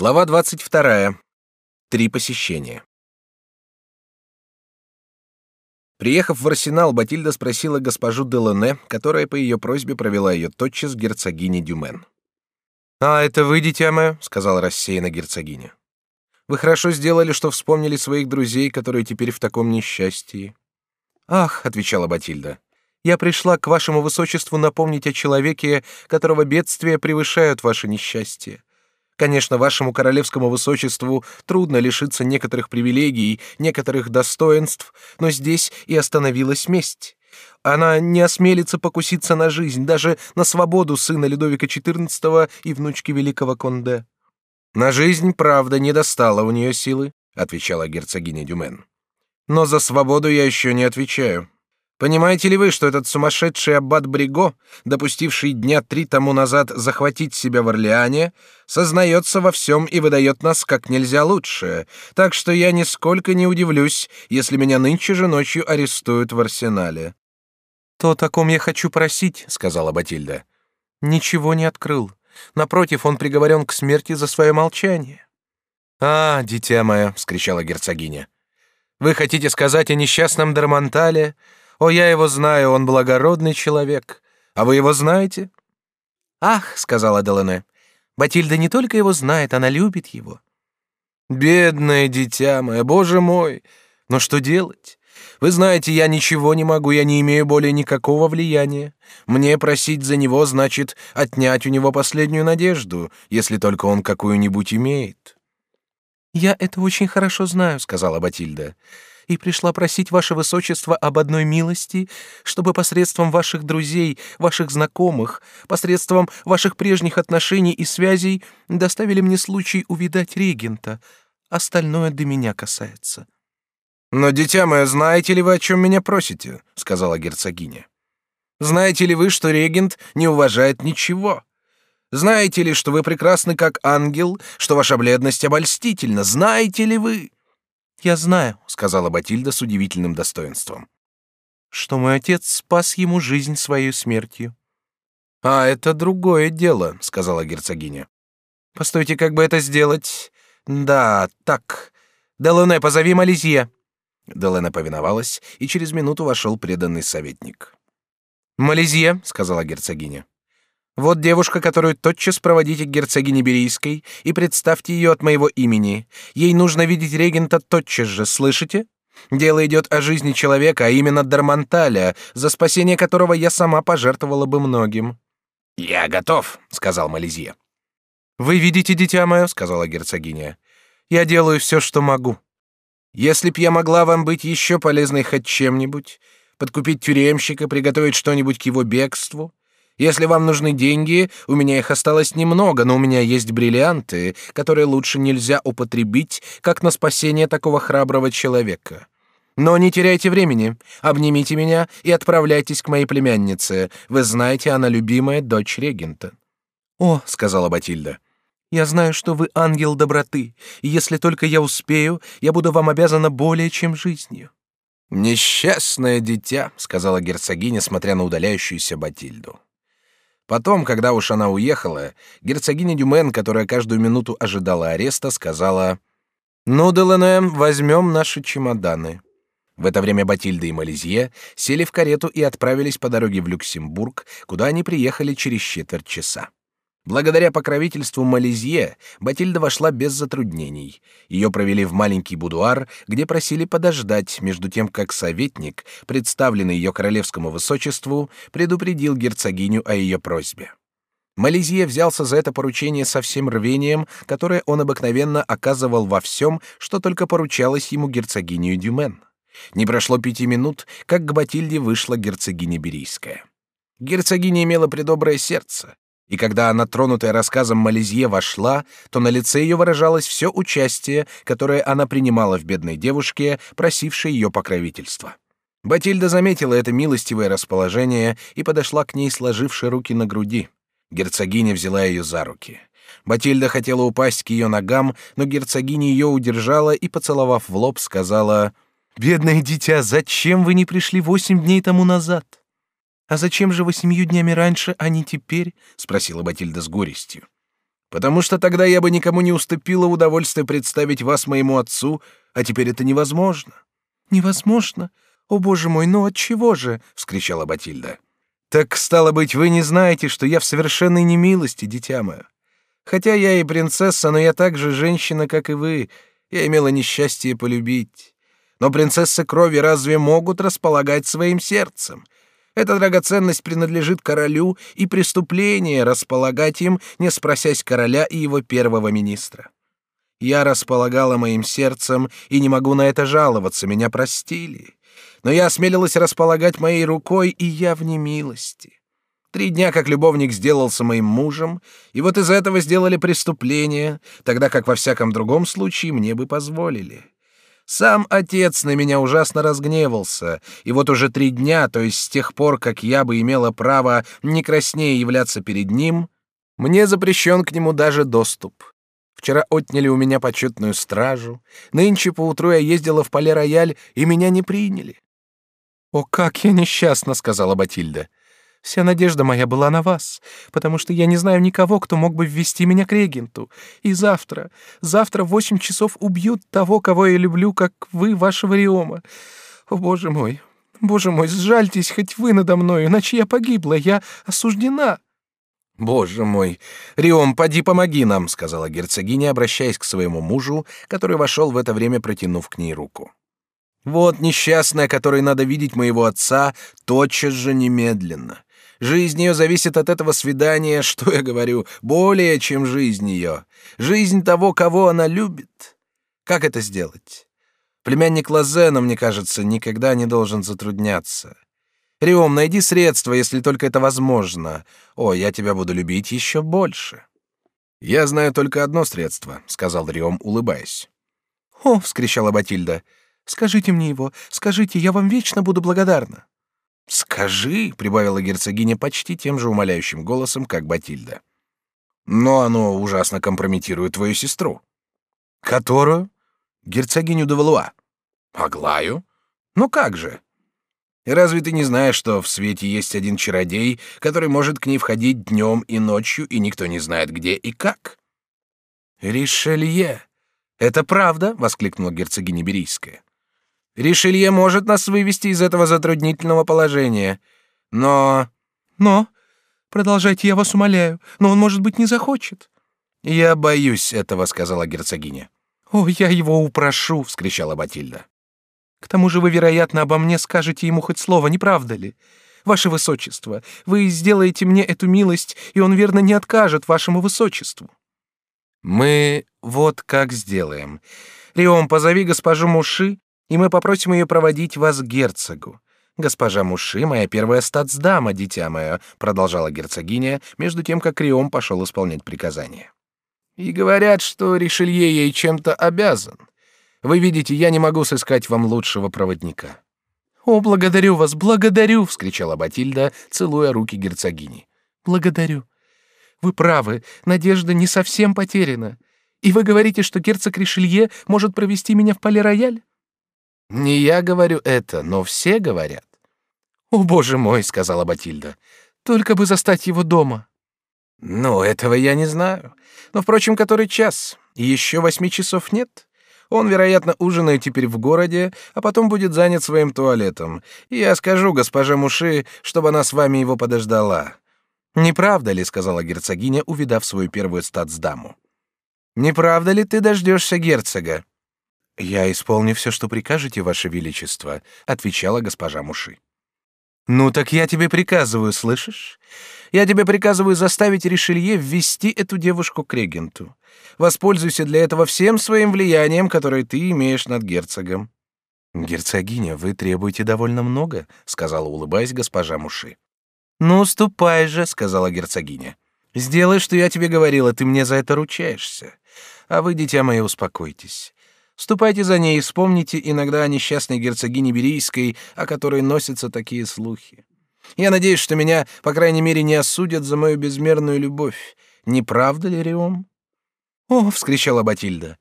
Глава 22. Три посещения. Приехав в арсенал, Батильда спросила госпожу Делане, которая по ее просьбе провела ее тотчас герцогине Дюмен. «А, это вы, дитя мое», — сказала рассеянно герцогиня. «Вы хорошо сделали, что вспомнили своих друзей, которые теперь в таком несчастье». «Ах», — отвечала Батильда, — «я пришла к вашему высочеству напомнить о человеке, которого бедствия превышают ваше несчастье. Конечно, вашему королевскому высочеству трудно лишиться некоторых привилегий, некоторых достоинств, но здесь и остановилась месть. Она не осмелится покуситься на жизнь, даже на свободу сына Людовика XIV и внучки великого Конде. На жизнь, правда, не достала у нее силы, отвечала герцогиня Дюмен. Но за свободу я еще не отвечаю. Понимаете ли вы, что этот сумасшедший аббат Бриго, допустивший дня три тому назад захватить себя в Орлеане, сознается во всем и выдает нас как нельзя лучше, так что я нисколько не удивлюсь, если меня нынче же ночью арестуют в арсенале. То, о ком я хочу просить, сказала Батильда, ничего не открыл. Напротив, он приговорен к смерти за свое молчание. А, дитя мое, вскричала герцогиня, вы хотите сказать о несчастном Дармонтале? О, я его знаю, он благородный человек. А вы его знаете? Ах, сказала Делане, Батильда не только его знает, она любит его. Бедное дитя мое, боже мой! Но что делать? Вы знаете, я ничего не могу, я не имею более никакого влияния. Мне просить за него значит отнять у него последнюю надежду, если только он какую-нибудь имеет. Я это очень хорошо знаю, сказала Батильда и пришла просить ваше высочество об одной милости, чтобы посредством ваших друзей, ваших знакомых, посредством ваших прежних отношений и связей доставили мне случай увидать регента. Остальное до меня касается. Но, дитя мое, знаете ли вы, о чем меня просите? сказала герцогиня. Знаете ли вы, что регент не уважает ничего? Знаете ли, что вы прекрасны как ангел, что ваша бледность обольстительна? Знаете ли вы? Я знаю, сказала Батильда с удивительным достоинством, что мой отец спас ему жизнь своей смертью. А это другое дело, сказала герцогиня. Постойте, как бы это сделать? Да, так. Делоне, позови Мализье. Делена повиновалась, и через минуту вошел преданный советник. Мализье, сказала герцогиня. Вот девушка, которую тотчас проводите к герцогине Берийской и представьте ее от моего имени. Ей нужно видеть регента тотчас же, слышите? Дело идет о жизни человека, а именно Дарманталя, за спасение которого я сама пожертвовала бы многим. Я готов, сказал Малезье. Вы видите, дитя мое, сказала герцогиня. Я делаю все, что могу. Если б я могла вам быть еще полезной хоть чем-нибудь, подкупить тюремщика, приготовить что-нибудь к его бегству, если вам нужны деньги, у меня их осталось немного, но у меня есть бриллианты, которые лучше нельзя употребить, как на спасение такого храброго человека. Но не теряйте времени, обнимите меня и отправляйтесь к моей племяннице. Вы знаете, она любимая дочь регента. О, сказала Батильда. Я знаю, что вы ангел доброты, и если только я успею, я буду вам обязана более чем жизнью. Несчастное дитя, сказала герцогиня, смотря на удаляющуюся Батильду. Потом, когда уж она уехала, герцогиня Дюмен, которая каждую минуту ожидала ареста, сказала: "Ну, Делане, возьмем наши чемоданы". В это время Батильда и Малезье сели в карету и отправились по дороге в Люксембург, куда они приехали через четверть часа. Благодаря покровительству Малезье Батильда вошла без затруднений. Ее провели в маленький будуар, где просили подождать, между тем как советник, представленный ее королевскому высочеству, предупредил герцогиню о ее просьбе. Малезье взялся за это поручение со всем рвением, которое он обыкновенно оказывал во всем, что только поручалось ему герцогиню Дюмен. Не прошло пяти минут, как к Батильде вышла герцогиня Берийская. Герцогиня имела предоброе сердце, и когда она, тронутая рассказом Малезье, вошла, то на лице ее выражалось все участие, которое она принимала в бедной девушке, просившей ее покровительства. Батильда заметила это милостивое расположение и подошла к ней, сложивши руки на груди. Герцогиня взяла ее за руки. Батильда хотела упасть к ее ногам, но герцогиня ее удержала и, поцеловав в лоб, сказала: "Бедное дитя, зачем вы не пришли восемь дней тому назад?" «А зачем же вы семью днями раньше, а не теперь?» — спросила Батильда с горестью. Потому что тогда я бы никому не уступила удовольствие представить вас моему отцу, а теперь это невозможно. Невозможно? О, боже мой, ну от чего же? вскричала Батильда. Так стало быть, вы не знаете, что я в совершенной немилости, дитя мое. Хотя я и принцесса, но я также женщина, как и вы. Я имела несчастье полюбить. Но принцессы крови разве могут располагать своим сердцем? Эта драгоценность принадлежит королю, и преступление располагать им, не спросясь короля и его первого министра. Я располагала моим сердцем и не могу на это жаловаться, меня простили. Но я осмелилась располагать моей рукой, и я в немилости. Три дня как любовник сделался моим мужем, и вот из этого сделали преступление, тогда как во всяком другом случае мне бы позволили. Сам отец на меня ужасно разгневался, и вот уже три дня, то есть с тех пор, как я бы имела право не краснее являться перед ним, мне запрещен к нему даже доступ. Вчера отняли у меня почетную стражу, нынче поутру я ездила в Пале-Рояль, и меня не приняли. «О, как я несчастна!» — сказала Батильда. Вся надежда моя была на вас, потому что я не знаю никого, кто мог бы ввести меня к регенту. И завтра, завтра в восемь часов убьют того, кого я люблю, как вы, вашего Риома. О, боже мой, боже мой, сжальтесь хоть вы надо мной, иначе я погибла, я осуждена». «Боже мой! Риом, поди помоги нам!» — сказала герцогиня, обращаясь к своему мужу, который вошел в это время, протянув к ней руку. «Вот несчастная, которой надо видеть моего отца, тотчас же немедленно. Жизнь ее зависит от этого свидания, что я говорю, более, чем жизнь ее. Жизнь того, кого она любит. Как это сделать? Племянник Лазена, мне кажется, никогда не должен затрудняться. Риом, найди средства, если только это возможно. О, я тебя буду любить еще больше. Я знаю только одно средство, сказал Риом, улыбаясь. О, вскричала Батильда. Скажите мне его, скажите, я вам вечно буду благодарна. «Скажи», — прибавила герцогиня почти тем же умоляющим голосом, как Батильда. «Но оно ужасно компрометирует твою сестру». «Которую?» «Герцогиню де Валуа». «Аглаю? Ну как же?» Разве ты не знаешь, что в свете есть один чародей, который может к ней входить днем и ночью, и никто не знает где и как?» «Ришелье! Это правда?» — воскликнула герцогиня Берийская. Ришелье может нас вывести из этого затруднительного положения. Но... Но... Продолжайте, я вас умоляю. Но он, может быть, не захочет. Я боюсь этого, сказала герцогиня. О, я его упрошу, вскричала Батильда. К тому же вы, вероятно, обо мне скажете ему хоть слово, не правда ли? Ваше высочество, вы сделаете мне эту милость, и он верно не откажет вашему высочеству. Мы вот как сделаем. Риом, позови госпожу Муши и мы попросим ее проводить вас к герцогу. Госпожа Муши, моя первая статсдама, дитя мое, продолжала герцогиня, между тем как Риом пошел исполнять приказание. И говорят, что Ришелье ей чем-то обязан. Вы видите, я не могу сыскать вам лучшего проводника. О, благодарю вас, благодарю, вскричала Батильда, целуя руки герцогини. Благодарю. Вы правы, надежда не совсем потеряна. И вы говорите, что герцог Ришелье может провести меня в Пале-Рояль? Не я говорю это, но все говорят. О, боже мой, сказала Батильда. Только бы застать его дома. Ну, этого я не знаю. Но впрочем, который час? Еще восьми часов нет. Он, вероятно, ужинает теперь в городе, а потом будет занят своим туалетом. И я скажу госпоже Муши, чтобы она с вами его подождала. Не правда ли, сказала герцогиня, увидав свою первую статсдаму. Не правда ли ты дождешься герцога? Я исполню все, что прикажете, ваше величество, отвечала госпожа Муши. Ну так я тебе приказываю, слышишь? Я тебе приказываю заставить Ришелье ввести эту девушку к регенту. Воспользуйся для этого всем своим влиянием, которое ты имеешь над герцогом. Герцогиня, вы требуете довольно много, сказала, улыбаясь госпожа Муши. Ну, ступай же, сказала герцогиня. Сделай, что я тебе говорила, ты мне за это ручаешься. А вы, дитя мое, успокойтесь. Ступайте за ней и вспомните иногда о несчастной герцогине Берийской, о которой носятся такие слухи. Я надеюсь, что меня, по крайней мере, не осудят за мою безмерную любовь. Не правда ли, Риом? «О!» — вскричала Батильда.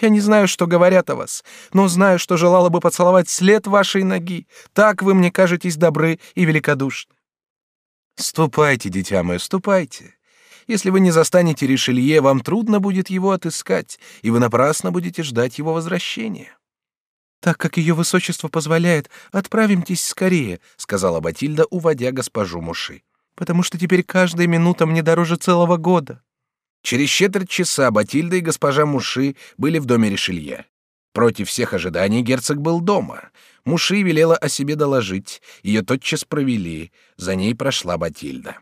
«Я не знаю, что говорят о вас, но знаю, что желала бы поцеловать след вашей ноги. Так вы мне кажетесь добры и великодушны». «Ступайте, дитя мое, ступайте. Если вы не застанете Ришелье, вам трудно будет его отыскать, и вы напрасно будете ждать его возвращения. Так как ее высочество позволяет, отправимтесь скорее, сказала Батильда, уводя госпожу Муши, потому что теперь каждая минута мне дороже целого года. Через четверть часа Батильда и госпожа Муши были в доме Ришелье. Против всех ожиданий герцог был дома. Муши велела о себе доложить, ее тотчас провели, за ней прошла Батильда.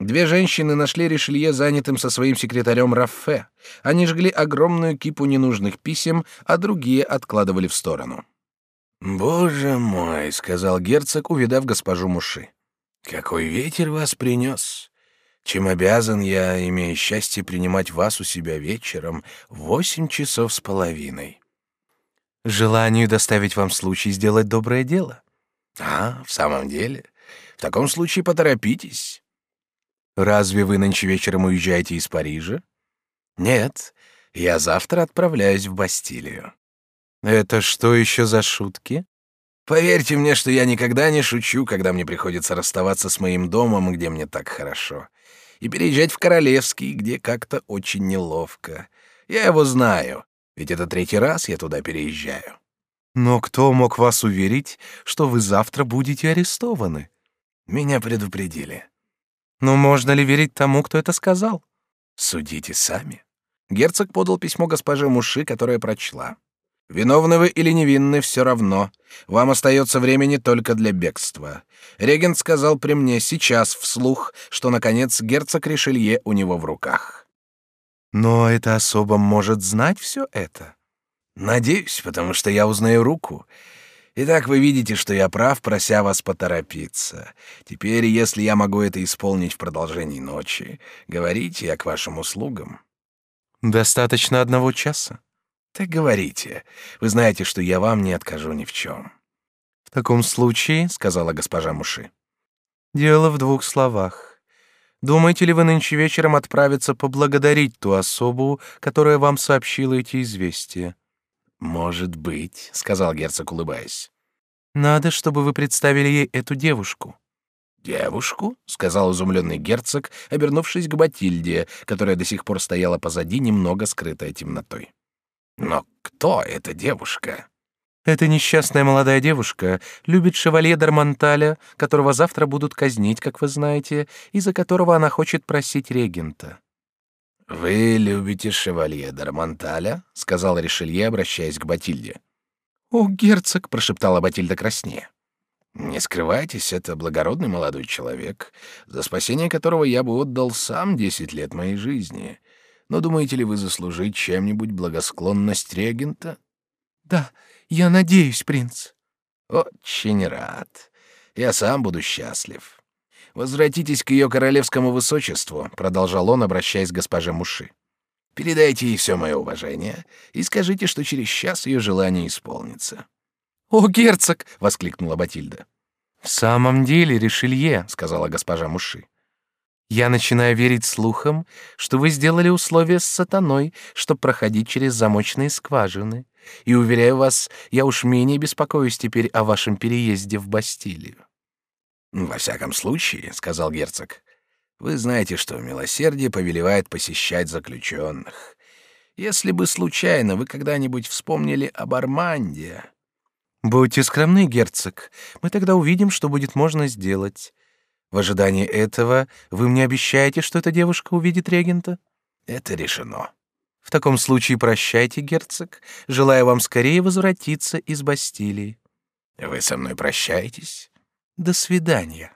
Две женщины нашли Ришелье занятым со своим секретарем Раффе. Они жгли огромную кипу ненужных писем, а другие откладывали в сторону. «Боже мой», — сказал герцог, увидав госпожу Муши. «Какой ветер вас принес! Чем обязан я, имея счастье принимать вас у себя вечером в восемь часов с половиной?» «Желанию доставить вам случай сделать доброе дело». «А, в самом деле? В таком случае поторопитесь». Разве вы нынче вечером уезжаете из Парижа? Нет, я завтра отправляюсь в Бастилию. Это что еще за шутки? Поверьте мне, что я никогда не шучу, когда мне приходится расставаться с моим домом, где мне так хорошо, и переезжать в Королевский, где как-то очень неловко. Я его знаю, ведь это третий раз я туда переезжаю. Но кто мог вас уверить, что вы завтра будете арестованы? Меня предупредили. Но можно ли верить тому, кто это сказал? Судите сами. Герцог подал письмо госпоже Муши, которая прочла. Виновны вы или невинны, все равно. Вам остается времени только для бегства. Регент сказал при мне сейчас вслух, что наконец герцог Ришелье у него в руках. Но это особо может знать все это. Надеюсь, потому что я узнаю руку. Итак, вы видите, что я прав, прося вас поторопиться. Теперь, если я могу это исполнить в продолжении ночи, говорите, я к вашим услугам. Достаточно одного часа. Так говорите. Вы знаете, что я вам не откажу ни в чем. В таком случае, сказала госпожа Муши, дело в двух словах. Думаете ли вы нынче вечером отправиться поблагодарить ту особу, которая вам сообщила эти известия? Может быть, сказал герцог, улыбаясь. Надо, чтобы вы представили ей эту девушку. Девушку? сказал изумленный герцог, обернувшись к Батильде, которая до сих пор стояла позади, немного скрытая темнотой. Но кто эта девушка? Эта несчастная молодая девушка любит шевалье Дармонталя, которого завтра будут казнить, как вы знаете, и за которого она хочет просить регента. «Вы любите шевалье Дармонталя?» — сказал Ришелье, обращаясь к Батильде. «О, герцог!» — прошептала Батильда краснее. «Не скрывайтесь, это благородный молодой человек, за спасение которого я бы отдал сам десять лет моей жизни. Но думаете ли вы заслужить чем-нибудь благосклонность регента?» «Да, я надеюсь, принц». «Очень рад. Я сам буду счастлив. Возвратитесь к ее королевскому высочеству, продолжал он, обращаясь к госпоже Муши. Передайте ей все мое уважение и скажите, что через час ее желание исполнится. О, герцог! воскликнула Батильда. В самом деле, Ришелье, сказала госпожа Муши. Я начинаю верить слухам, что вы сделали условия с сатаной, чтобы проходить через замочные скважины. И уверяю вас, я уж менее беспокоюсь теперь о вашем переезде в Бастилию. Во всяком случае, сказал герцог, вы знаете, что милосердие повелевает посещать заключенных. Если бы случайно вы когда-нибудь вспомнили об Арманде, будьте скромны, герцог. Мы тогда увидим, что будет можно сделать. В ожидании этого вы мне обещаете, что эта девушка увидит регента? Это решено. В таком случае прощайте, герцог. Желаю вам скорее возвратиться из Бастилии. Вы со мной прощаетесь? До свидания.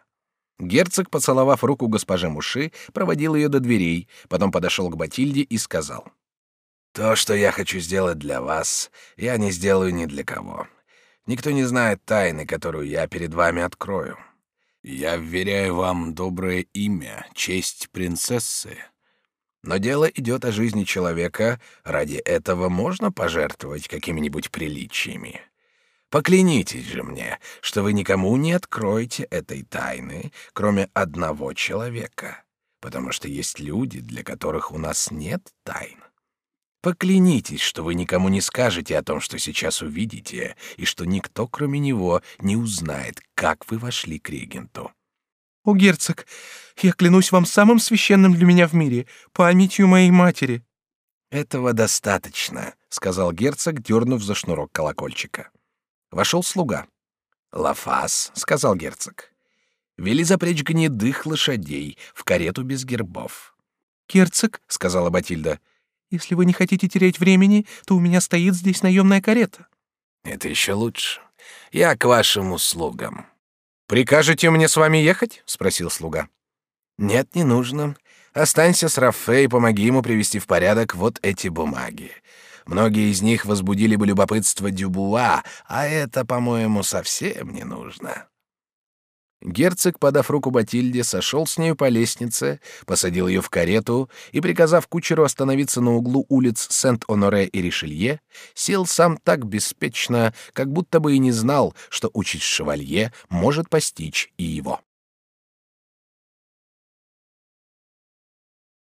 Герцог, поцеловав руку госпоже Муши, проводил ее до дверей, потом подошел к Батильде и сказал: "То, что я хочу сделать для вас, я не сделаю ни для кого. Никто не знает тайны, которую я перед вами открою. Я вверяю вам доброе имя, честь принцессы. Но дело идет о жизни человека, ради этого можно пожертвовать какими-нибудь приличиями. Поклянитесь же мне, что вы никому не откроете этой тайны, кроме одного человека, потому что есть люди, для которых у нас нет тайн. Поклянитесь, что вы никому не скажете о том, что сейчас увидите, и что никто, кроме него, не узнает, как вы вошли к регенту. О, герцог, я клянусь вам самым священным для меня в мире, памятью моей матери. Этого достаточно, сказал герцог, дернув за шнурок колокольчика. Вошел слуга. Лафас, сказал герцог. Вели запрячь гнедых лошадей в карету без гербов. Герцог, сказала Батильда, если вы не хотите терять времени, то у меня стоит здесь наемная карета. Это еще лучше. Я к вашим услугам. Прикажете мне с вами ехать? спросил слуга. Нет, не нужно. Останься с Раффе и помоги ему привести в порядок вот эти бумаги. Многие из них возбудили бы любопытство Дюбуа, а это, по-моему, совсем не нужно. Герцог, подав руку Батильде, сошел с нею по лестнице, посадил ее в карету и, приказав кучеру остановиться на углу улиц Сент-Оноре и Ришелье, сел сам так беспечно, как будто бы и не знал, что участь шевалье может постичь и его.